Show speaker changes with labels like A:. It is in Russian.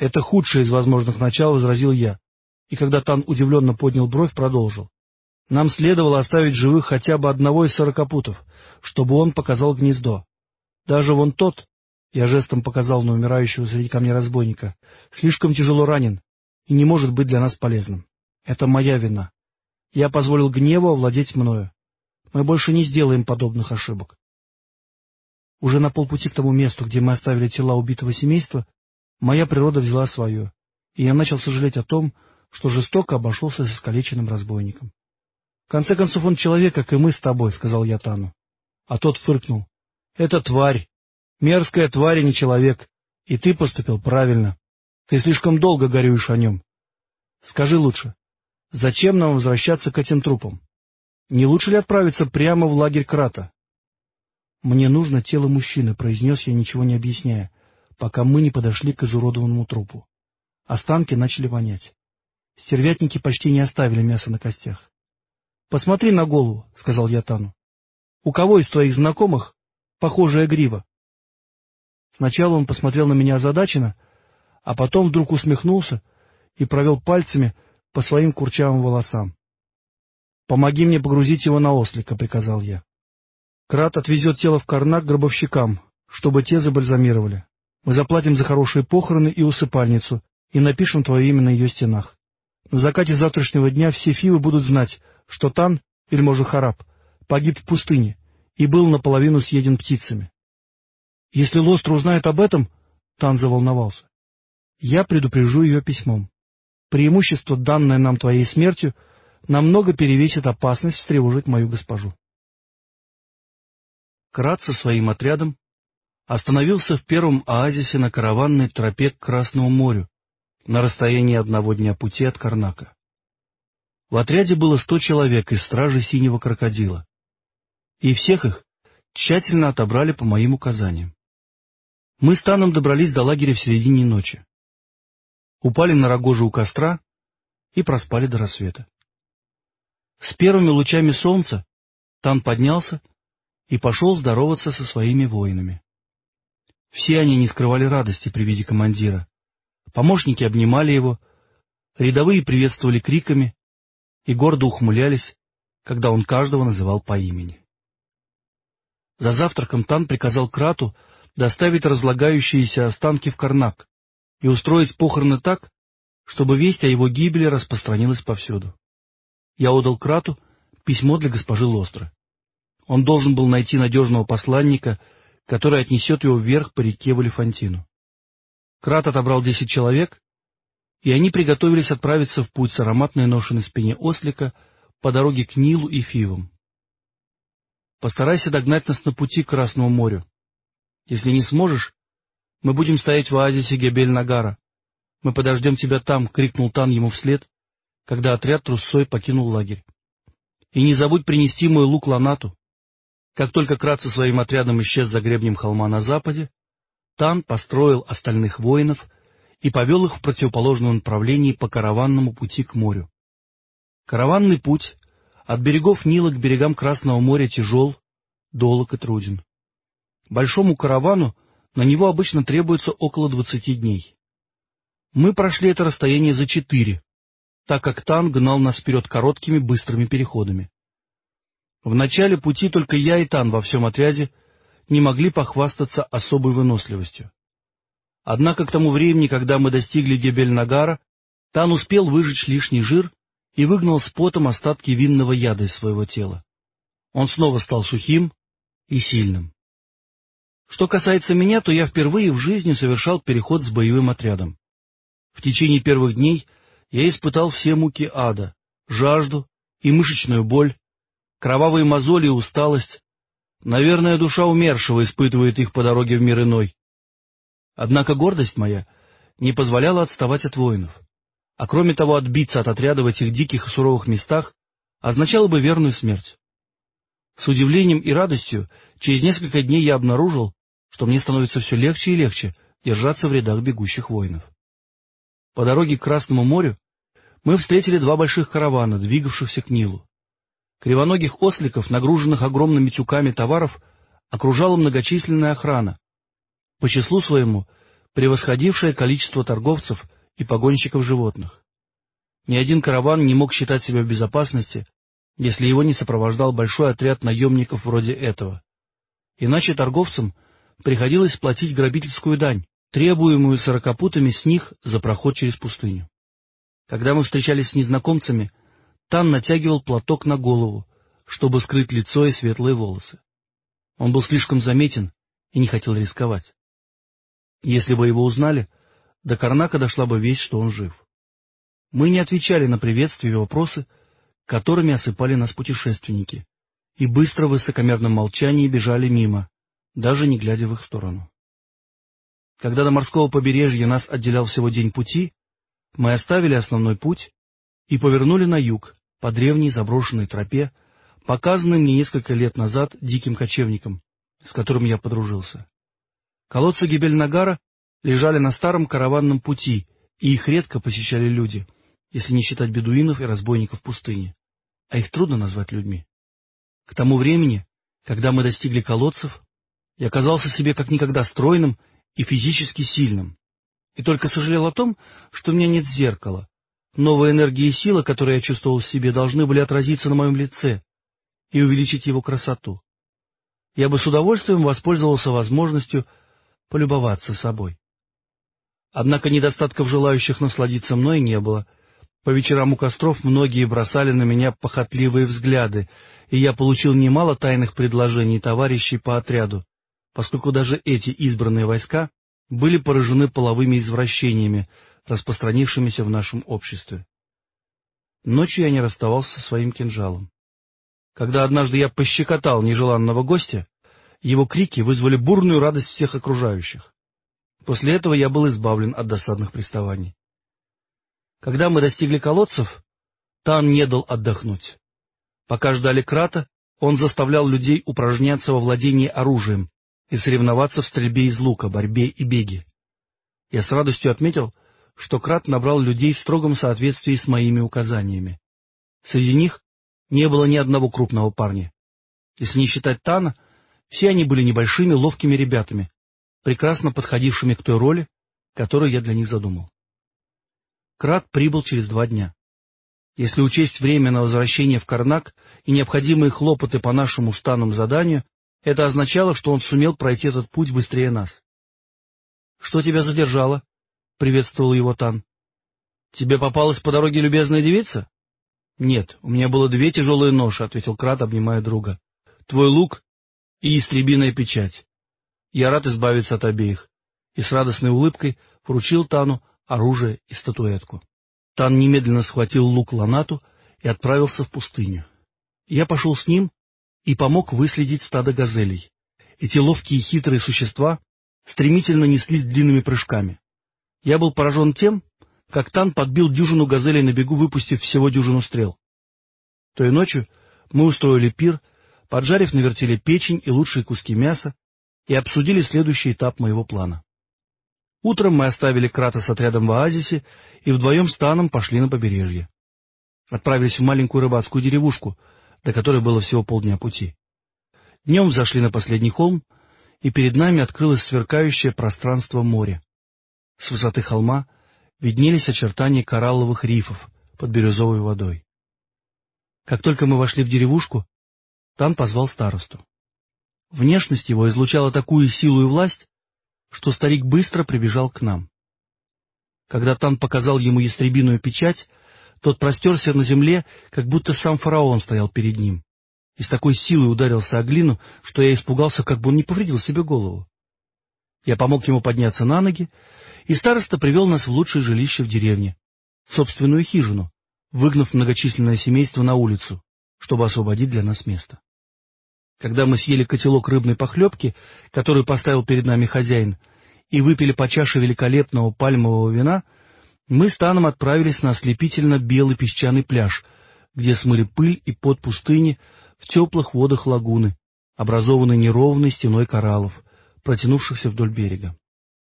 A: Это худшее из возможных начал, — возразил я. И когда Тан удивленно поднял бровь, продолжил. Нам следовало оставить живых хотя бы одного из сорокопутов, чтобы он показал гнездо. Даже вон тот, я жестом показал на умирающего среди камней разбойника, слишком тяжело ранен и не может быть для нас полезным. Это моя вина. Я позволил гневу овладеть мною. Мы больше не сделаем подобных ошибок. Уже на полпути к тому месту, где мы оставили тела убитого семейства, моя природа взяла свое, и я начал сожалеть о том, что жестоко обошелся с искалеченным разбойником. В конце концов, он человек, как и мы с тобой, — сказал я Тану. А тот фыркнул. — Это тварь. Мерзкая тварь, и не человек. И ты поступил правильно. Ты слишком долго горюешь о нем. Скажи лучше, зачем нам возвращаться к этим трупам? Не лучше ли отправиться прямо в лагерь Крата? — Мне нужно тело мужчины, — произнес я, ничего не объясняя, пока мы не подошли к изуродованному трупу. Останки начали вонять. Стервятники почти не оставили мяса на костях. Посмотри на голову, — сказал я Тану. У кого из твоих знакомых похожая грива? Сначала он посмотрел на меня озадаченно, а потом вдруг усмехнулся и провел пальцами по своим курчавым волосам. — Помоги мне погрузить его на ослика, — приказал я. Крат отвезет тело в Карнак гробовщикам, чтобы те забальзамировали. Мы заплатим за хорошие похороны и усыпальницу и напишем твое имя на ее стенах. На закате завтрашнего дня все фивы будут знать, что Тан, вельможа Хараб, погиб в пустыне и был наполовину съеден птицами. Если Лостр узнает об этом, Тан заволновался. Я предупрежу ее письмом. Преимущество, данное нам твоей смертью, намного перевесит опасность встревожить мою госпожу. Крат своим отрядом остановился в первом оазисе на караванной тропе к Красному морю, на расстоянии одного дня пути от Карнака. В отряде было сто человек из стражи синего крокодила. И всех их тщательно отобрали по моим указаниям. Мы с Таном добрались до лагеря в середине ночи. Упали на рогожу у костра и проспали до рассвета. С первыми лучами солнца Тан поднялся и пошел здороваться со своими воинами. Все они не скрывали радости при виде командира. Помощники обнимали его, рядовые приветствовали криками, и гордо ухмылялись, когда он каждого называл по имени. За завтраком Тан приказал Крату доставить разлагающиеся останки в Карнак и устроить похороны так, чтобы весть о его гибели распространилась повсюду. Я отдал Крату письмо для госпожи Лостры. Он должен был найти надежного посланника, который отнесет его вверх по реке Валифантину. Крат отобрал десять человек и они приготовились отправиться в путь с ароматной ношей на спине ослика по дороге к Нилу и Фивам. Постарайся догнать нас на пути к Красному морю. Если не сможешь, мы будем стоять в оазисе Гебель-Нагара. Мы подождем тебя там, — крикнул Тан ему вслед, когда отряд трусцой покинул лагерь. И не забудь принести мой лук Ланату. Как только Крат со своим отрядом исчез за гребнем холма на западе, Тан построил остальных воинов — и повел их в противоположном направлении по караванному пути к морю. Караванный путь от берегов Нила к берегам Красного моря тяжел, долог и труден. Большому каравану на него обычно требуется около двадцати дней. Мы прошли это расстояние за четыре, так как Тан гнал нас вперед короткими быстрыми переходами. В начале пути только я и Тан во всем отряде не могли похвастаться особой выносливостью. Однако к тому времени, когда мы достигли Гебель-Нагара, Тан успел выжечь лишний жир и выгнал с потом остатки винного яда из своего тела. Он снова стал сухим и сильным. Что касается меня, то я впервые в жизни совершал переход с боевым отрядом. В течение первых дней я испытал все муки ада, жажду и мышечную боль, кровавые мозоли и усталость. Наверное, душа умершего испытывает их по дороге в мир иной. Однако гордость моя не позволяла отставать от воинов. А кроме того, отбиться от отряда в этих диких и суровых местах означало бы верную смерть. С удивлением и радостью через несколько дней я обнаружил, что мне становится все легче и легче держаться в рядах бегущих воинов. По дороге к Красному морю мы встретили два больших каравана, двигавшихся к Нилу. Кривоногих осликов, нагруженных огромными тюками товаров, окружала многочисленная охрана, по числу своему превосходившее количество торговцев и погонщиков животных. Ни один караван не мог считать себя в безопасности, если его не сопровождал большой отряд наемников вроде этого. Иначе торговцам приходилось платить грабительскую дань, требуемую сорокопутами с них за проход через пустыню. Когда мы встречались с незнакомцами, Тан натягивал платок на голову, чтобы скрыть лицо и светлые волосы. Он был слишком заметен и не хотел рисковать. Если бы его узнали, до Карнака дошла бы весть, что он жив. Мы не отвечали на приветствия и вопросы, которыми осыпали нас путешественники, и быстро в высокомерном молчании бежали мимо, даже не глядя в их сторону. Когда до морского побережья нас отделял всего день пути, мы оставили основной путь и повернули на юг, по древней заброшенной тропе, показанной мне несколько лет назад диким кочевником, с которым я подружился. Колодцы Гибель-Нагара лежали на старом караванном пути, и их редко посещали люди, если не считать бедуинов и разбойников пустыни, а их трудно назвать людьми. К тому времени, когда мы достигли колодцев, я казался себе как никогда стройным и физически сильным, и только сожалел о том, что у меня нет зеркала. Новая энергия и сила, которые я чувствовал в себе, должны были отразиться на моем лице и увеличить его красоту. Я бы с удовольствием воспользовался возможностью полюбоваться собой. Однако недостатков желающих насладиться мной не было. По вечерам у костров многие бросали на меня похотливые взгляды, и я получил немало тайных предложений товарищей по отряду, поскольку даже эти избранные войска были поражены половыми извращениями, распространившимися в нашем обществе. Ночью я не расставался со своим кинжалом. Когда однажды я пощекотал нежеланного гостя, его крики вызвали бурную радость всех окружающих. После этого я был избавлен от досадных приставаний. Когда мы достигли колодцев, Тан не дал отдохнуть. Пока ждали крата, он заставлял людей упражняться во владении оружием, и соревноваться в стрельбе из лука, борьбе и беге. Я с радостью отметил, что Крат набрал людей в строгом соответствии с моими указаниями. Среди них не было ни одного крупного парня. Если не считать Тана, все они были небольшими ловкими ребятами, прекрасно подходившими к той роли, которую я для них задумал. Крат прибыл через два дня. Если учесть время на возвращение в Карнак и необходимые хлопоты по нашему станному заданию, это означало, что он сумел пройти этот путь быстрее нас. — Что тебя задержало? — приветствовал его Тан. — Тебе попалась по дороге любезная девица? — Нет, у меня было две тяжелые ноши, — ответил Крат, обнимая друга. — Твой лук и истребиная печать. Я рад избавиться от обеих. И с радостной улыбкой вручил Тану оружие и статуэтку. Тан немедленно схватил лук Ланату и отправился в пустыню. Я пошел с ним, и помог выследить стадо газелей. Эти ловкие и хитрые существа стремительно неслись длинными прыжками. Я был поражен тем, как Тан подбил дюжину газелей на бегу, выпустив всего дюжину стрел. Той ночью мы устроили пир, поджарив на вертеле печень и лучшие куски мяса, и обсудили следующий этап моего плана. Утром мы оставили Крата с отрядом в оазисе и вдвоем с Таном пошли на побережье. Отправились в маленькую рыбацкую деревушку — до которой было всего полдня пути. Днем взошли на последний холм, и перед нами открылось сверкающее пространство моря. С высоты холма виднелись очертания коралловых рифов под бирюзовой водой. Как только мы вошли в деревушку, Тан позвал старосту. Внешность его излучала такую силу и власть, что старик быстро прибежал к нам. Когда Тан показал ему ястребиную печать, тот простерся на земле, как будто сам фараон стоял перед ним, и с такой силой ударился о глину, что я испугался, как бы он не повредил себе голову. Я помог ему подняться на ноги, и староста привел нас в лучшее жилище в деревне, собственную хижину, выгнав многочисленное семейство на улицу, чтобы освободить для нас место. Когда мы съели котелок рыбной похлебки, который поставил перед нами хозяин, и выпили по чаше великолепного пальмового вина — мы с Таном отправились на ослепительно белый песчаный пляж, где смыли пыль и пот пустыни в теплых водах лагуны, образованной неровной стеной кораллов, протянувшихся вдоль берега.